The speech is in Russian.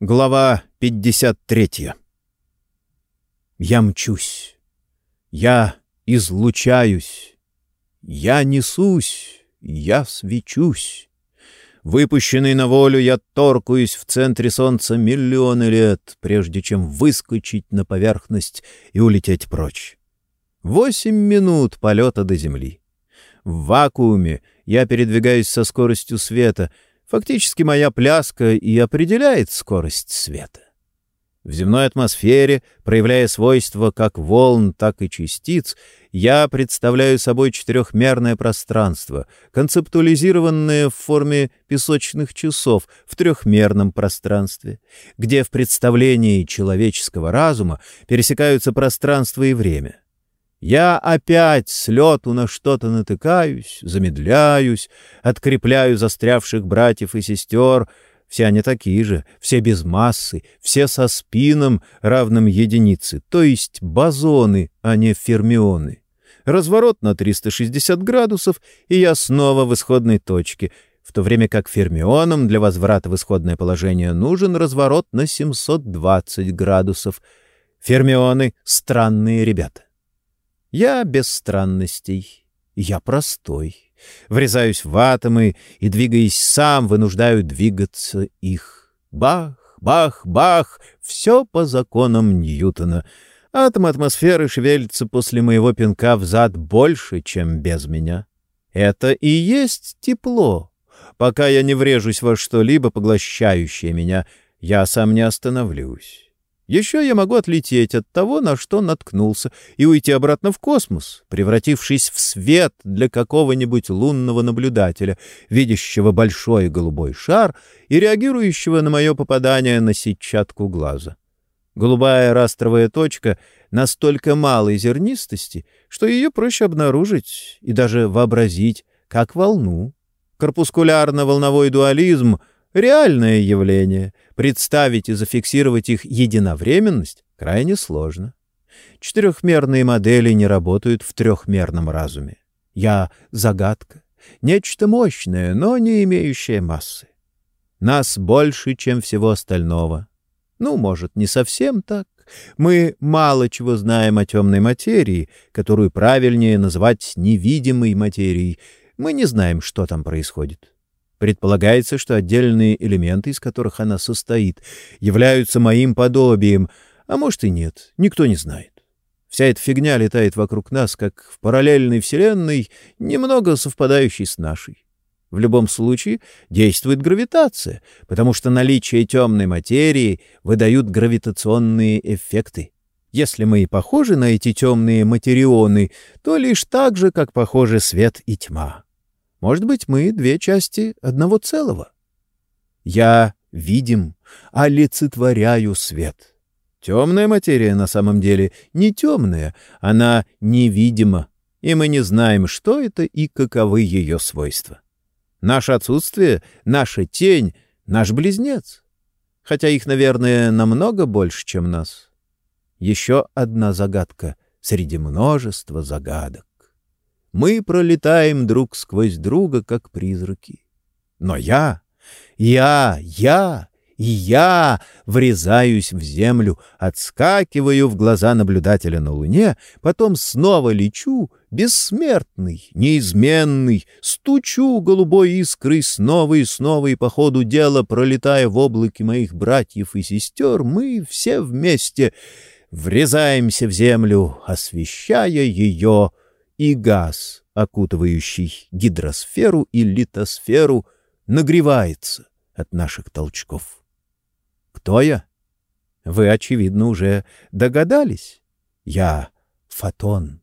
Глава 53 Я мчусь, я излучаюсь, я несусь, я свечусь. Выпущенный на волю, я торкаюсь в центре солнца миллионы лет, прежде чем выскочить на поверхность и улететь прочь. Восемь минут полета до Земли. В вакууме я передвигаюсь со скоростью света — Фактически моя пляска и определяет скорость света. В земной атмосфере, проявляя свойства как волн, так и частиц, я представляю собой четырехмерное пространство, концептуализированное в форме песочных часов в трехмерном пространстве, где в представлении человеческого разума пересекаются пространство и время — я опять с лету на что-то натыкаюсь, замедляюсь, открепляю застрявших братьев и сестер. Все они такие же, все без массы, все со спином, равным единице, то есть бозоны, а не фермионы. Разворот на 360 градусов, и я снова в исходной точке, в то время как фермионам для возврата в исходное положение нужен разворот на 720 градусов. Фермионы — странные ребята. Я без странностей. Я простой. Врезаюсь в атомы и, двигаясь сам, вынуждаю двигаться их. Бах, бах, бах! Все по законам Ньютона. Атом атмосферы шевелится после моего пинка взад больше, чем без меня. Это и есть тепло. Пока я не врежусь во что-либо, поглощающее меня, я сам не остановлюсь. Еще я могу отлететь от того, на что наткнулся, и уйти обратно в космос, превратившись в свет для какого-нибудь лунного наблюдателя, видящего большой голубой шар и реагирующего на мое попадание на сетчатку глаза. Голубая растровая точка настолько малой зернистости, что ее проще обнаружить и даже вообразить как волну. Корпускулярно-волновой дуализм — Реальное явление. Представить и зафиксировать их единовременность крайне сложно. Четырехмерные модели не работают в трехмерном разуме. Я — загадка, нечто мощное, но не имеющее массы. Нас больше, чем всего остального. Ну, может, не совсем так. Мы мало чего знаем о темной материи, которую правильнее назвать невидимой материей. Мы не знаем, что там происходит. Предполагается, что отдельные элементы, из которых она состоит, являются моим подобием, а может и нет, никто не знает. Вся эта фигня летает вокруг нас, как в параллельной вселенной, немного совпадающей с нашей. В любом случае действует гравитация, потому что наличие темной материи выдают гравитационные эффекты. Если мы и похожи на эти темные материоны, то лишь так же, как похожи свет и тьма. Может быть, мы две части одного целого. Я видим, олицетворяю свет. Темная материя на самом деле не темная, она невидима, и мы не знаем, что это и каковы ее свойства. Наше отсутствие, наша тень, наш близнец. Хотя их, наверное, намного больше, чем нас. Еще одна загадка среди множества загадок. Мы пролетаем друг сквозь друга, как призраки. Но я, я, я я врезаюсь в землю, отскакиваю в глаза наблюдателя на Луне, потом снова лечу, бессмертный, неизменный, стучу голубой искрой снова и снова, и по ходу дела, пролетая в облаке моих братьев и сестер, мы все вместе врезаемся в землю, освещая ее и газ, окутывающий гидросферу и литосферу, нагревается от наших толчков. Кто я? Вы, очевидно, уже догадались. Я — фотон.